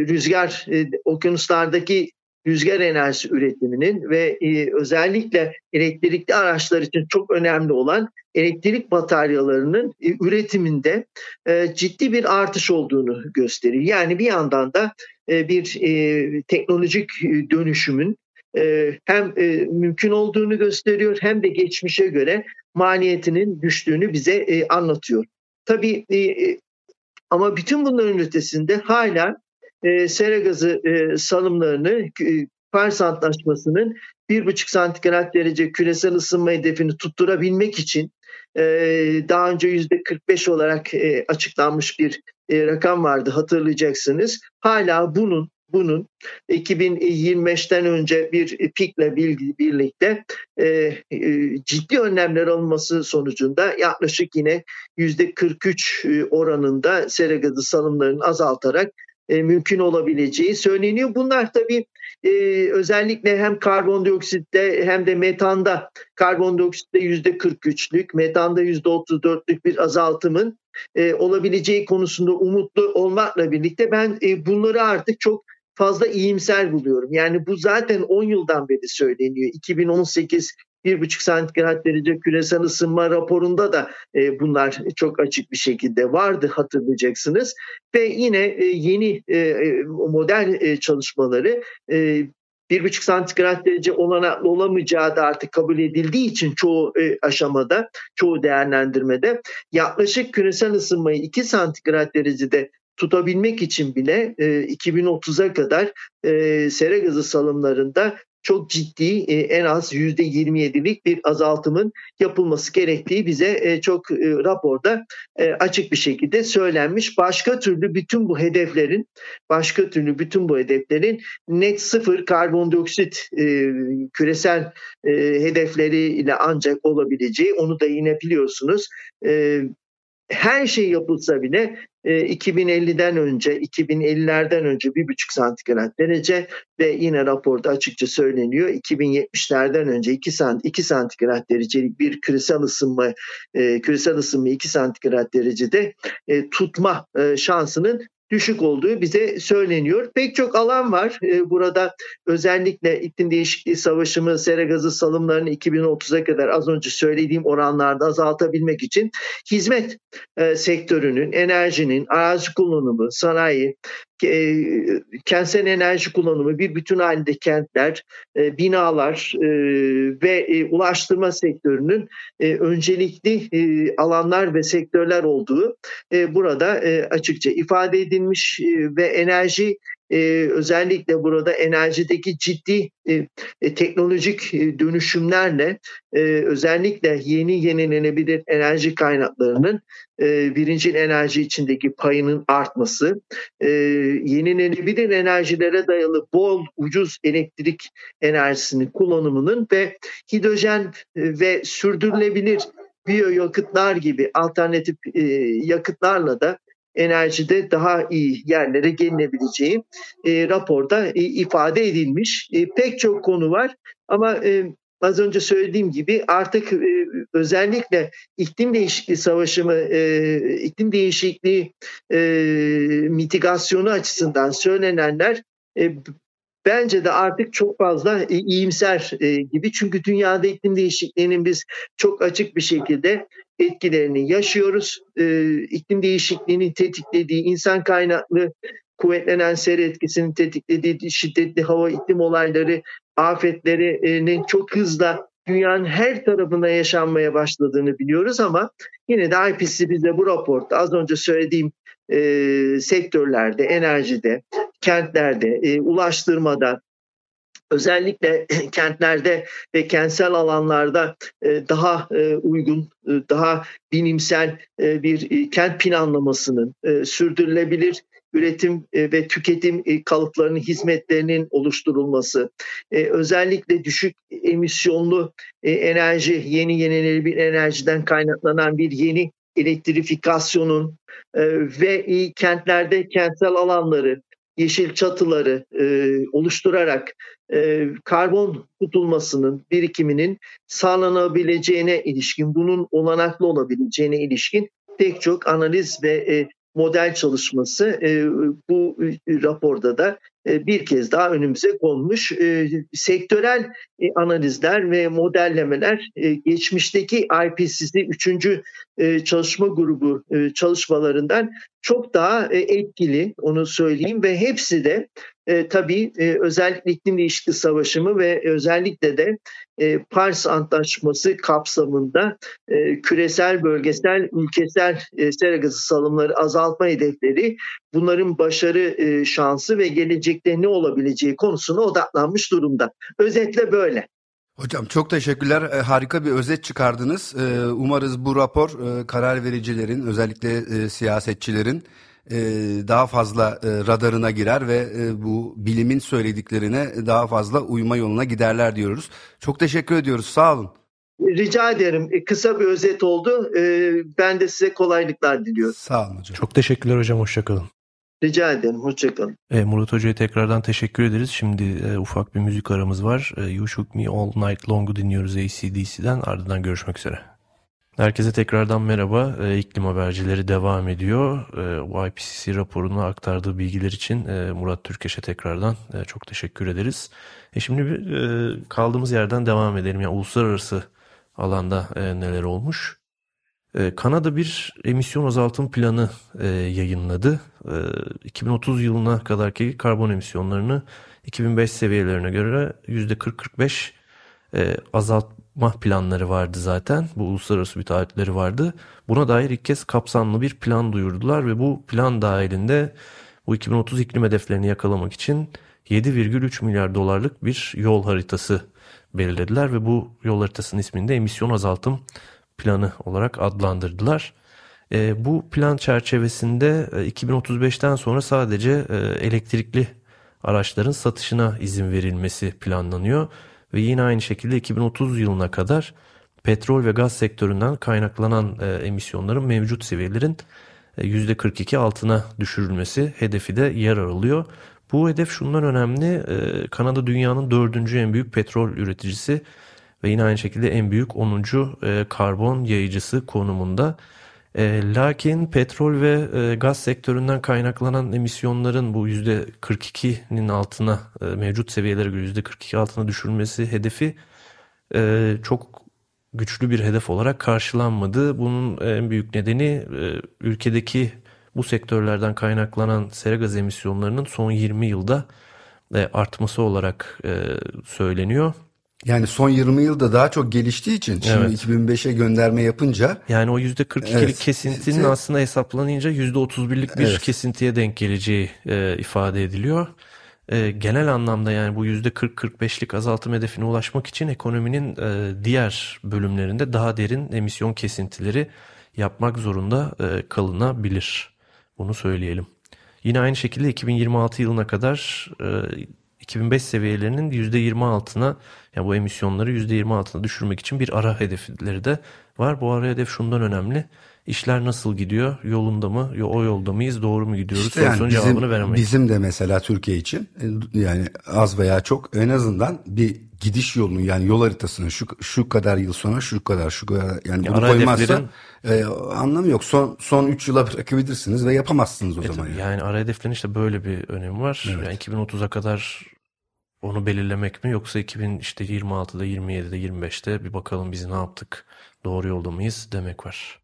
Speaker 5: rüzgar okyanuslardaki rüzgar enerjisi üretiminin ve özellikle elektrikli araçlar için çok önemli olan elektrik bataryalarının üretiminde ciddi bir artış olduğunu gösteriyor. Yani bir yandan da bir teknolojik dönüşümün hem mümkün olduğunu gösteriyor hem de geçmişe göre maliyetinin düştüğünü bize e, anlatıyor. Tabii ama bütün bunların ötesinde hala sera gazı salımlarını Paris Antlaşması'nın 1,5 santigrat derece küresel ısınma hedefini tutturabilmek için daha önce %45 olarak açıklanmış bir rakam vardı hatırlayacaksınız. Hala bunun bunun 2025'ten önce bir pikle birlikte e, e, ciddi önlemler alınması sonucunda yaklaşık yine %43 e, oranında sera gazı salımlarını azaltarak mümkün olabileceği söyleniyor. Bunlar tabii özellikle hem karbondioksitte hem de metanda karbondioksitte yüzde 43'lük, metanda yüzde 34'lük bir azaltımın olabileceği konusunda umutlu olmakla birlikte ben bunları artık çok fazla iyimser buluyorum. Yani bu zaten 10 yıldan beri söyleniyor. 2018 1,5 santigrat derece küresel ısınma raporunda da e, bunlar çok açık bir şekilde vardı hatırlayacaksınız. Ve yine e, yeni e, e modern e, çalışmaları e, 1,5 santigrat derece olanaklı olamayacağı da artık kabul edildiği için çoğu e, aşamada, çoğu değerlendirmede yaklaşık küresel ısınmayı 2 santigrat derecede tutabilmek için bile e, 2030'a kadar e, sera gazı salımlarında çok ciddi e, en az %27'lik bir azaltımın yapılması gerektiği bize e, çok e, raporda e, açık bir şekilde söylenmiş. Başka türlü bütün bu hedeflerin başka türlü bütün bu hedeflerin net sıfır karbondioksit e, küresel e, hedefleri ile ancak olabileceği onu da yine biliyorsunuz e, her şey yapılsa bile 2050'den e, önce, 2050'lerden önce bir buçuk santigrat derece ve yine raporda açıkça söyleniyor 2070'lerden önce 2 sant 2 santigrat derecelik bir küresel ısınma e, küresel ısınma 2 santigrat derecede e, tutma şansının düşük olduğu bize söyleniyor. Pek çok alan var. Ee, burada özellikle iklim değişikliği savaşımı, sera gazı salımlarını 2030'a kadar az önce söylediğim oranlarda azaltabilmek için hizmet e, sektörünün, enerjinin, arazi kullanımı, sanayi, e, kentsel enerji kullanımı bir bütün halinde kentler, e, binalar e, ve ulaştırma sektörünün öncelikli alanlar ve sektörler olduğu burada açıkça ifade edilmiş ve enerji e, özellikle burada enerjideki ciddi e, e, teknolojik e, dönüşümlerle e, özellikle yeni yenilenebilir enerji kaynaklarının e, birincil enerji içindeki payının artması, e, yenilenebilir enerjilere dayalı bol ucuz elektrik enerjisinin kullanımının ve hidrojen e, ve sürdürülebilir biyoyakıtlar gibi alternatif e, yakıtlarla da enerjide daha iyi yerlere gelinebileceği e, raporda e, ifade edilmiş. E, pek çok konu var ama e, az önce söylediğim gibi artık e, özellikle iklim değişikliği savaşımı, e, iklim değişikliği e, mitigasyonu açısından söylenenler e, bence de artık çok fazla e, iyimser e, gibi. Çünkü dünyada iklim değişikliğinin biz çok açık bir şekilde etkilerini yaşıyoruz. E, iklim değişikliğinin tetiklediği insan kaynaklı kuvvetlenen seri etkisinin tetiklediği şiddetli hava iklim olayları, afetlerinin çok hızla dünyanın her tarafında yaşanmaya başladığını biliyoruz ama yine de IPCC bize bu raporta az önce söylediğim e, sektörlerde, enerjide, kentlerde, e, ulaştırmada, özellikle kentlerde ve kentsel alanlarda e, daha e, uygun, e, daha bilimsel bir kent planlamasının sürdürülebilir üretim ve tüketim kalıplarının hizmetlerinin oluşturulması, özellikle düşük emisyonlu enerji, yeni yenilenebilir enerjiden kaynaklanan bir yeni elektrifikasyonun ve kentlerde kentsel alanları yeşil çatıları e, oluşturarak e, karbon tutulmasının birikiminin sağlanabileceğine ilişkin, bunun olanaklı olabileceğine ilişkin pek çok analiz ve e, model çalışması e, bu e, raporda da e, bir kez daha önümüze konmuş. E, sektörel e, analizler ve modellemeler e, geçmişteki IPCC 3. E, çalışma grubu e, çalışmalarından çok daha e, etkili onu söyleyeyim ve hepsi de e, tabii e, özellikle iklim değişikliği savaşımı ve özellikle de e, Paris Antlaşması kapsamında e, küresel, bölgesel, ülkesel e, sera gazı salımları azaltma hedefleri bunların başarı e, şansı ve gelecekte ne olabileceği konusuna odaklanmış durumda. Özetle böyle.
Speaker 2: Hocam çok teşekkürler. E, harika bir özet çıkardınız. E, umarız bu rapor e, karar vericilerin özellikle e, siyasetçilerin e, daha fazla e, radarına girer ve e, bu bilimin söylediklerine daha fazla uyma yoluna giderler diyoruz. Çok teşekkür ediyoruz. Sağ olun.
Speaker 5: Rica ederim. Kısa bir özet oldu. Ben de size kolaylıklar diliyorum.
Speaker 2: Sağ olun hocam.
Speaker 3: Çok teşekkürler hocam. Hoşçakalın.
Speaker 5: Rica ederim. Hoşçakalın.
Speaker 3: E, Murat Hoca'ya tekrardan teşekkür ederiz. Şimdi e, ufak bir müzik aramız var. E, you Shook Me All Night Long'u dinliyoruz ACDC'den. Ardından görüşmek üzere. Herkese tekrardan merhaba. E, iklim habercileri devam ediyor. E, YPCC raporuna aktardığı bilgiler için e, Murat Türkeş'e tekrardan e, çok teşekkür ederiz. E, şimdi bir e, kaldığımız yerden devam edelim. Yani uluslararası alanda e, neler olmuş? E, Kanada bir emisyon azaltım planı e, yayınladı. E, 2030 yılına kadarki karbon emisyonlarını 2005 seviyelerine göre %40-45 e, azaltma planları vardı zaten. Bu uluslararası bir taahhütleri vardı. Buna dair ilk kez kapsamlı bir plan duyurdular ve bu plan dahilinde bu 2030 iklim hedeflerini yakalamak için 7,3 milyar dolarlık bir yol haritası belirlediler ve bu yol haritasının ismini de emisyon azaltım planı olarak adlandırdılar. E, bu plan çerçevesinde e, 2035'ten sonra sadece e, elektrikli araçların satışına izin verilmesi planlanıyor ve yine aynı şekilde 2030 yılına kadar petrol ve gaz sektöründen kaynaklanan e, emisyonların mevcut seviyelerin e, %42 altına düşürülmesi hedefi de yer alıyor. Bu hedef şundan önemli. E, Kanada dünyanın dördüncü en büyük petrol üreticisi ve yine aynı şekilde en büyük 10. E, karbon yayıcısı konumunda. E, lakin petrol ve e, gaz sektöründen kaynaklanan emisyonların bu %42'nin altına mevcut seviyelere göre %42 altına düşürülmesi hedefi çok güçlü bir hedef olarak karşılanmadı. Bunun en büyük nedeni ülkedeki bu sektörlerden kaynaklanan sera gaz emisyonlarının son 20 yılda artması olarak söyleniyor.
Speaker 2: Yani son 20 yılda daha çok geliştiği için şimdi
Speaker 3: Evet.
Speaker 2: 2005'e gönderme yapınca
Speaker 3: Yani o %42'lik
Speaker 2: Evet.
Speaker 3: kesintinin aslında hesaplanınca %31'lik bir
Speaker 2: Evet.
Speaker 3: kesintiye denk geleceği e, ifade ediliyor. E, genel anlamda yani bu %40-45'lik azaltım hedefine ulaşmak için ekonominin e, diğer bölümlerinde daha derin emisyon kesintileri yapmak zorunda e, kalınabilir. Bunu söyleyelim. Yine aynı şekilde 2026 yılına kadar e, 2005 seviyelerinin %20 altına yani bu emisyonları %20 altına düşürmek için bir ara hedefleri de var. Bu ara hedef şundan önemli. İşler nasıl gidiyor? Yolunda mı? O yolda mıyız? Doğru mu gidiyoruz?
Speaker 2: işte yani bizim,
Speaker 3: cevabını veremeyiz.
Speaker 2: bizim de mesela Türkiye için e, yani az veya çok en azından bir gidiş yolunu yani yol haritasını şu şu kadar yıl sonra şu kadar şu kadar yani
Speaker 3: Ya
Speaker 2: bunu koymazsa
Speaker 3: hedeflerin-
Speaker 2: e, anlamı yok. Son son 3 yıla bırakabilirsiniz ve yapamazsınız o
Speaker 3: E
Speaker 2: zaman. yani.
Speaker 3: yani ara hedeflerin işte böyle bir önemi var.
Speaker 2: Evet.
Speaker 3: Yani 2030'a kadar onu belirlemek mi yoksa 2000 işte 26'da 27'de 25'te bir bakalım biz ne yaptık doğru yolda mıyız demek var.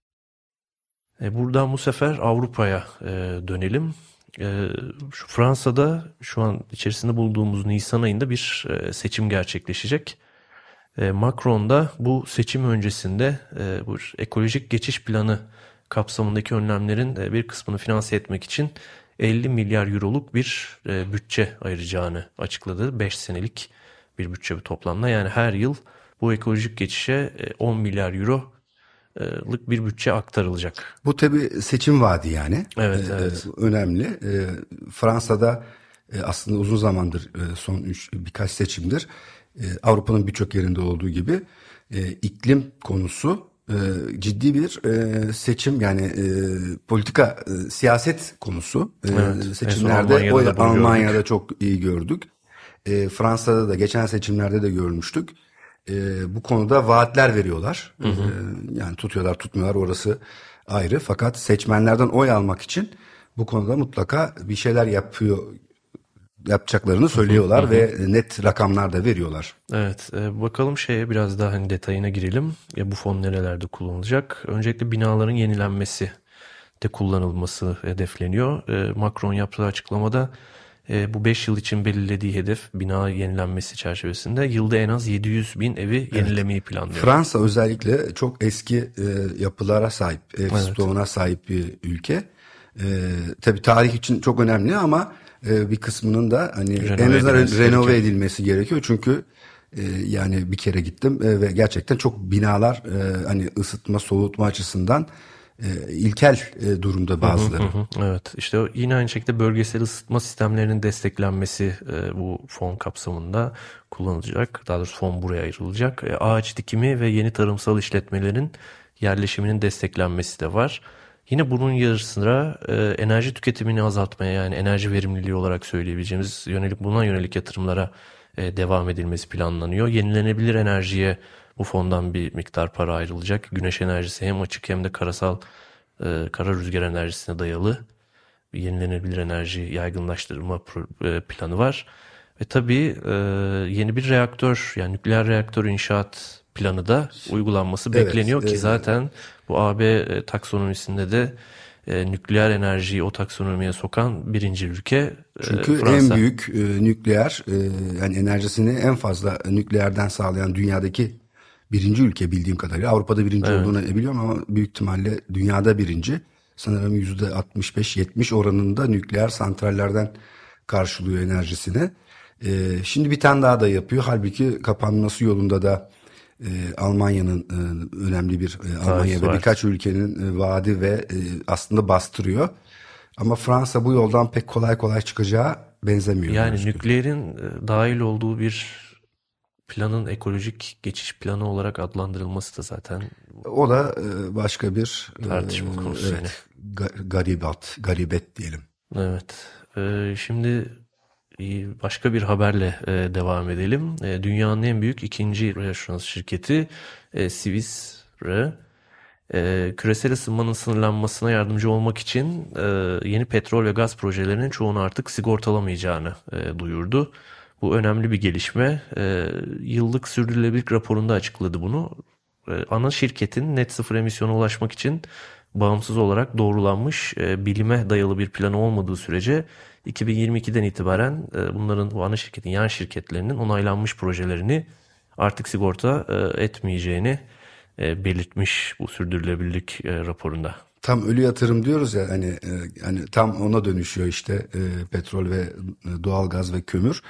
Speaker 3: E buradan bu sefer Avrupa'ya e, dönelim. E, şu Fransa'da şu an içerisinde bulunduğumuz Nisan ayında bir e, seçim gerçekleşecek. E, Macron da bu seçim öncesinde e, bu ekolojik geçiş planı kapsamındaki önlemlerin e, bir kısmını finanse etmek için 50 milyar euroluk bir e, bütçe ayıracağını açıkladı. 5 senelik bir bütçe bu toplamda. Yani her yıl bu ekolojik geçişe e, 10 milyar euro'lık bir bütçe aktarılacak.
Speaker 2: Bu tabi seçim vaadi yani.
Speaker 3: Evet,
Speaker 2: Ee,
Speaker 3: evet.
Speaker 2: Önemli. Ee, Fransa'da e, aslında uzun zamandır e, son üç, birkaç seçimdir e, Avrupa'nın birçok yerinde olduğu gibi e, iklim konusu e, ciddi bir e, seçim yani e, politika e, siyaset konusu. E,
Speaker 3: Evet,
Speaker 2: seçimlerde
Speaker 3: Almanya'da
Speaker 2: oy- Almanya'da
Speaker 3: gördük.
Speaker 2: çok iyi gördük. E, Fransa'da da geçen seçimlerde de görmüştük. Bu konuda vaatler veriyorlar. E, yani tutuyorlar tutmuyorlar orası ayrı. Fakat seçmenlerden oy almak için bu konuda mutlaka bir şeyler yapıyor yapacaklarını söylüyorlar ve net rakamlar da veriyorlar.
Speaker 3: Evet, e, bakalım şeye biraz daha hani detayına girelim. Ya bu fon nerelerde kullanılacak? Öncelikle binaların yenilenmesi de kullanılması hedefleniyor. E, Macron yaptığı açıklamada e, bu 5 yıl için belirlediği hedef bina yenilenmesi çerçevesinde yılda en az 700 bin evi yenilemeyi planlıyor.
Speaker 2: Fransa özellikle çok eski e, yapılara sahip, ev stoğuna sahip bir ülke. E, tabii tarih için çok önemli ama e, bir kısmının da hani
Speaker 3: Renove
Speaker 2: en azından
Speaker 3: edilmesi
Speaker 2: renove
Speaker 3: gerekiyor.
Speaker 2: edilmesi gerekiyor. Çünkü e, yani bir kere gittim e, ve gerçekten çok binalar e, hani ısıtma, soğutma açısından e, ilkel e, durumda bazıları.
Speaker 3: Hı hı, Evet işte yine aynı şekilde bölgesel ısıtma sistemlerinin desteklenmesi e, bu fon kapsamında kullanılacak. Daha doğrusu fon buraya ayrılacak. E, ağaç dikimi ve yeni tarımsal işletmelerin yerleşiminin desteklenmesi de var. Yine bunun yarı sıra e, enerji tüketimini azaltmaya yani enerji verimliliği olarak söyleyebileceğimiz yönelik buna yönelik yatırımlara e, devam edilmesi planlanıyor. Yenilenebilir enerjiye bu fondan bir miktar para ayrılacak. Güneş enerjisi hem açık hem de karasal e, kara rüzgar enerjisine dayalı yenilenebilir enerji yaygınlaştırma e, planı var. Ve tabii e, yeni bir reaktör yani nükleer reaktör inşaat planı da uygulanması
Speaker 2: Evet,
Speaker 3: bekleniyor ki
Speaker 2: e,
Speaker 3: zaten bu AB e, taksonomisinde de e, nükleer enerjiyi o taksonomiye sokan birinci ülke e,
Speaker 2: Çünkü
Speaker 3: Fransa.
Speaker 2: en büyük e, nükleer e, yani enerjisini en fazla nükleerden sağlayan dünyadaki birinci ülke bildiğim kadarıyla. Avrupa'da birinci olduğunu biliyorum ama büyük ihtimalle dünyada birinci. Sanırım yüzde 65-70 oranında nükleer santrallerden karşılıyor enerjisini. E, şimdi bir tane daha da yapıyor. Halbuki kapanması yolunda da e, Almanya'nın e, önemli bir e, Almanya ve birkaç ülkenin e, vaadi ve e, aslında bastırıyor. Ama Fransa bu yoldan pek kolay kolay çıkacağı benzemiyor.
Speaker 3: Yani
Speaker 2: henüz.
Speaker 3: nükleerin e, dahil olduğu bir planın ekolojik geçiş planı olarak adlandırılması da zaten
Speaker 2: O da e, başka bir e,
Speaker 3: Tartışma konusu
Speaker 2: evet, ga- garibat, garibet diyelim.
Speaker 3: Evet. Şimdi başka bir haberle e, devam edelim. E, Dünyanın en büyük ikinci reassurans şirketi e, Swiss Re küresel ısınmanın sınırlanmasına yardımcı olmak için yeni petrol ve gaz projelerinin çoğunu artık sigortalamayacağını duyurdu. Bu önemli bir gelişme. Yıllık sürdürülebilirlik raporunda açıkladı bunu. Ana şirketin net sıfır emisyona ulaşmak için bağımsız olarak doğrulanmış bilime dayalı bir planı olmadığı sürece 2022'den itibaren e, bunların bu ana şirketin yan şirketlerinin onaylanmış projelerini artık sigorta e, etmeyeceğini e, belirtmiş bu sürdürülebilirlik raporunda.
Speaker 2: Tam ölü yatırım diyoruz ya hani e, hani tam ona dönüşüyor işte e, petrol ve e, doğalgaz ve kömür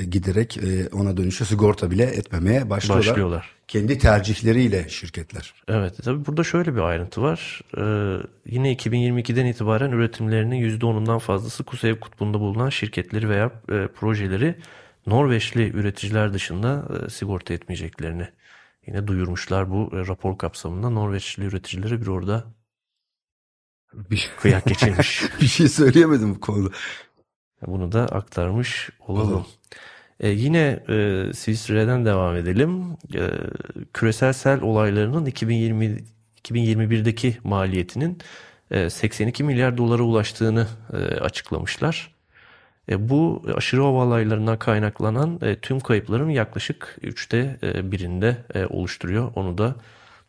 Speaker 2: E, giderek e, ona dönüşüyor sigorta bile etmemeye başlıyorlar.
Speaker 3: Başlıyorlar.
Speaker 2: Kendi tercihleriyle şirketler.
Speaker 3: Evet tabi burada şöyle bir ayrıntı var. Ee, yine 2022'den itibaren üretimlerinin %10'undan fazlası Kuzey Kutbu'nda bulunan şirketleri veya e, projeleri Norveçli üreticiler dışında e, sigorta etmeyeceklerini yine duyurmuşlar bu e, rapor kapsamında. Norveçli üreticilere bir orada
Speaker 2: Bir,
Speaker 3: kıyak geçirmiş.
Speaker 2: bir şey söyleyemedim bu konuda.
Speaker 3: Bunu da aktarmış olalım.
Speaker 2: Olalım.
Speaker 3: E, yine e, Swiss-Re'den devam edelim. E, küresel sel olaylarının 2020 2021'deki maliyetinin e, 82 milyar dolara ulaştığını e, açıklamışlar. E, bu aşırı hava olaylarından kaynaklanan e, tüm kayıpların yaklaşık üçte e, birinde e, oluşturuyor. Onu da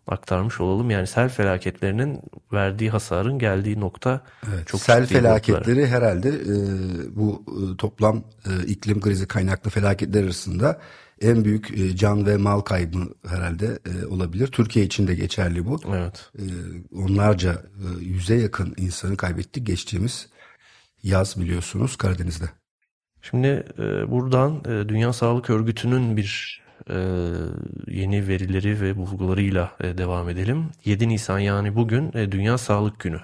Speaker 3: aktarmış olalım. Yani sel felaketlerinin verdiği hasarın geldiği nokta
Speaker 2: Evet,
Speaker 3: çok
Speaker 2: sel
Speaker 3: ciddi noktalar.
Speaker 2: felaketleri herhalde e, bu e, toplam e, iklim krizi kaynaklı felaketler arasında en büyük e, can ve mal kaybı herhalde e, olabilir. Türkiye için de geçerli bu.
Speaker 3: Evet.
Speaker 2: E, onlarca e, yüze yakın insanı kaybettik geçtiğimiz yaz biliyorsunuz Karadeniz'de.
Speaker 3: Şimdi e, buradan e, Dünya Sağlık Örgütü'nün bir yeni verileri ve bulgularıyla e, devam edelim. 7 Nisan yani bugün e, Dünya Sağlık Günü.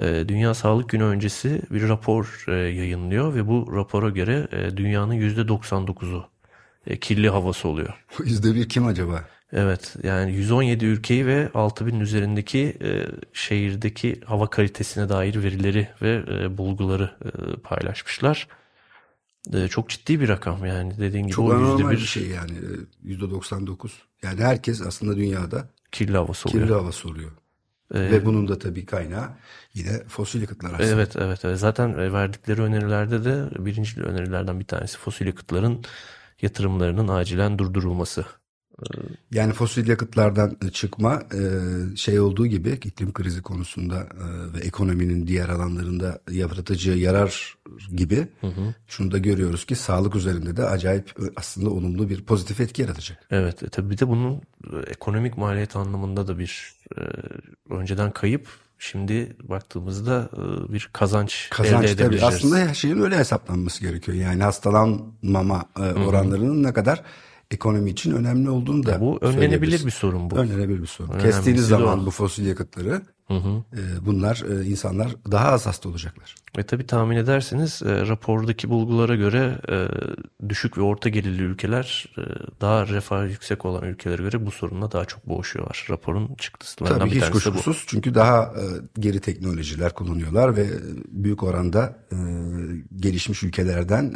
Speaker 3: E, Dünya Sağlık Günü öncesi bir rapor e, yayınlıyor ve bu rapora göre dünyanın %99'u e, kirli havası oluyor.
Speaker 2: Bu Yüzde bir kim acaba?
Speaker 3: Evet yani 117 ülkeyi ve 6000 üzerindeki e, şehirdeki hava kalitesine dair verileri ve e, bulguları e, paylaşmışlar. E, çok ciddi bir rakam yani dediğin gibi
Speaker 2: Çok anormal
Speaker 3: bir
Speaker 2: şey yani e, yüzde 99. Yani herkes aslında dünyada
Speaker 3: kirli havası oluyor.
Speaker 2: kirli havası oluyor.
Speaker 3: E,
Speaker 2: Ve bunun da tabii kaynağı yine fosil yakıtlar aslında.
Speaker 3: evet, evet evet zaten e, verdikleri önerilerde de birinci önerilerden bir tanesi fosil yakıtların yatırımlarının acilen durdurulması.
Speaker 2: Yani fosil yakıtlardan çıkma e, şey olduğu gibi iklim krizi konusunda e, ve ekonominin diğer alanlarında yaratıcı yarar gibi şunu da görüyoruz ki sağlık üzerinde de acayip e, aslında olumlu bir pozitif etki yaratacak.
Speaker 3: Evet, e, tabii bir de bunun e, ekonomik maliyet anlamında da bir e, önceden kayıp, şimdi baktığımızda e, bir kazanç, elde
Speaker 2: Kazanç tabii
Speaker 3: edebileceğiz.
Speaker 2: aslında her şeyin öyle hesaplanması gerekiyor. Yani hastalanmama e, oranlarının ne kadar ekonomi için önemli olduğunu da
Speaker 3: bu önlenebilir bir sorun bu.
Speaker 2: Önlenebilir bir sorun.
Speaker 3: Önemlisi
Speaker 2: Kestiğiniz zaman
Speaker 3: o.
Speaker 2: bu fosil yakıtları e, bunlar e, insanlar daha az hasta olacaklar.
Speaker 3: Ve tabii tahmin edersiniz e, rapordaki bulgulara göre e, düşük ve orta gelirli ülkeler daha refah yüksek olan ülkelere göre bu sorunla daha çok boğuşuyorlar. Raporun çıktısından
Speaker 2: Tabii
Speaker 3: bir
Speaker 2: hiç
Speaker 3: de bu.
Speaker 2: kuşkusuz çünkü daha geri teknolojiler kullanıyorlar ve büyük oranda gelişmiş ülkelerden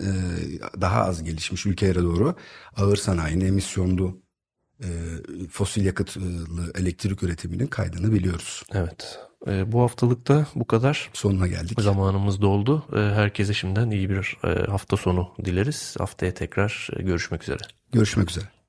Speaker 2: daha az gelişmiş ülkelere doğru ağır sanayinin emisyonlu e, fosil yakıtlı elektrik üretiminin kaydını biliyoruz.
Speaker 3: Evet. E, bu haftalıkta bu kadar.
Speaker 2: Sonuna geldik.
Speaker 3: Zamanımız doldu. E, herkese şimdiden iyi bir e, hafta sonu dileriz. Haftaya tekrar görüşmek üzere.
Speaker 2: Görüşmek üzere.